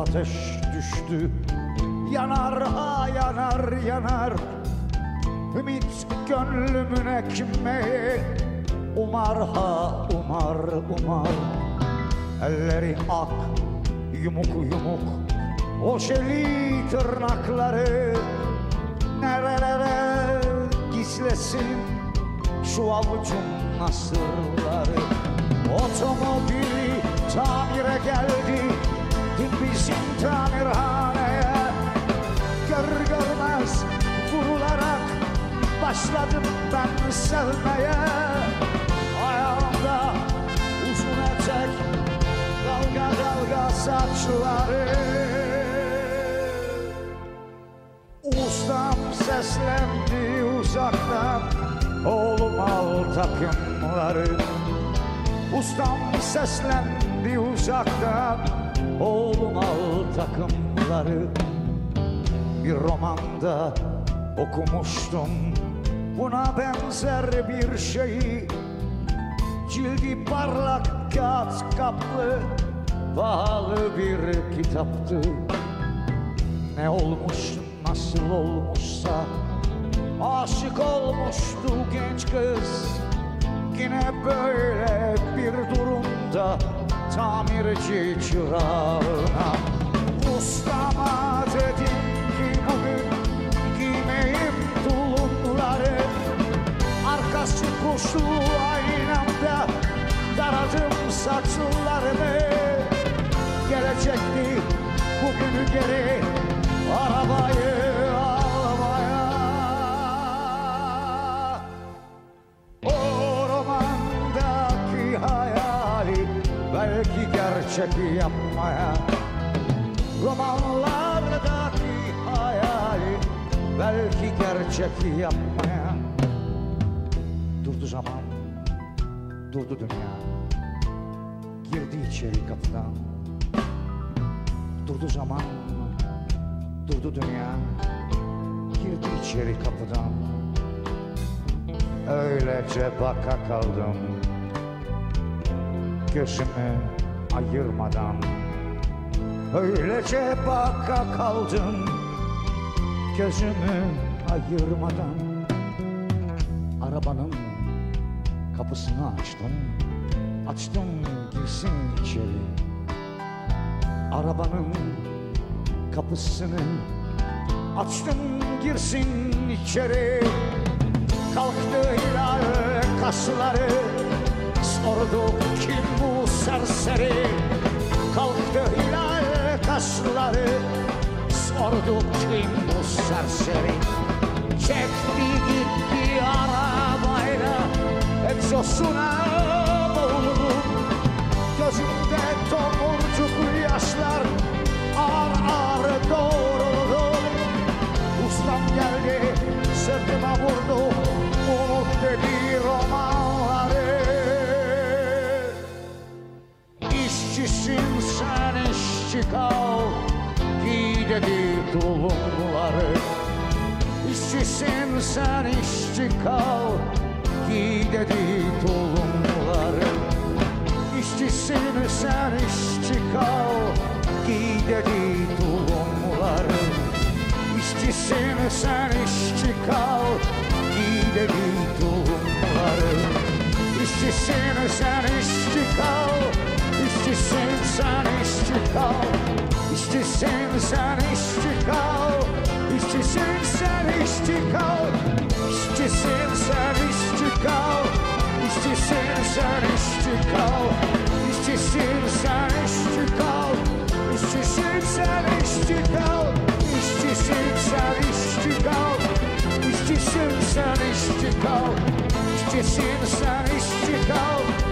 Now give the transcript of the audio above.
ateş düştü. Yanar ha yanar yanar. Ümit gönlümün ekmeği Umar ha umar umar. Elleri ak yumuk yumuk. O şeli tırnakları Nerelere gizlesin Şu avucun nasırları Başladım ben sevmeye. Ayağımda uzun etek Dalga dalga saçları. Ustam seslendi uzaktan Oğlum al takımları. Ustam seslendi uzaktan Oğlum al takımları. Bir romanda okumuştum Buna benzer bir şeyi Cildi parlak kağıt kaplı Pahalı bir kitaptı. Ne olmuş nasıl olmuşsa Aşık olmuştu genç kız. Yine böyle bir durumda Tamirci çırağına Kuşlu aynamda Taradım saçlarımı. Gelecekti bugünü geri Arabayı almaya. O romandaki hayali Belki gerçek yapmaya. Romanlardaki hayali Belki gerçek yapmaya Durdu zaman. Durdu dünya. Girdi içeri kapıdan. Durdu zaman. Durdu dünya. Girdi içeri kapıdan. Öylece baka kaldım. Gözümü ayırmadan. Öylece baka kaldım. Gözümü ayırmadan. Arabanın kapısını açtım. Açtım girsin içeri. Arabanın kapısını açtım girsin içeri. Kalktı hilal kaşları Sordu kim bu serseri? Kalktı hilal kaşları Sordu kim bu serseri? Çekti Egzosuna boğuldum Gözümde tomurcuk yaşlar Ağır ağır doğruldum Ustam geldi sırtıma vurdu. Unut dedi romanları. İşçisin sen işçi kal. Giy dedi tulumları. İşçisin sen işçi kal Giy dedi tulumları İşçisin sen işçi kal Giy dedi tulumları İşçisin sen işçi kal Giy dedi tulumları İşçisin sen işçi kal İşçisin sen işçi kal. İşçisin sen işçi kal İşçisin sen işçi kal. İşçisin sen işçi kal mystical, mysticism's mystical, mysticism's mystical, mysticism's mystical, mysticism's mystical, mysticism's mystical, mysticism's mystical.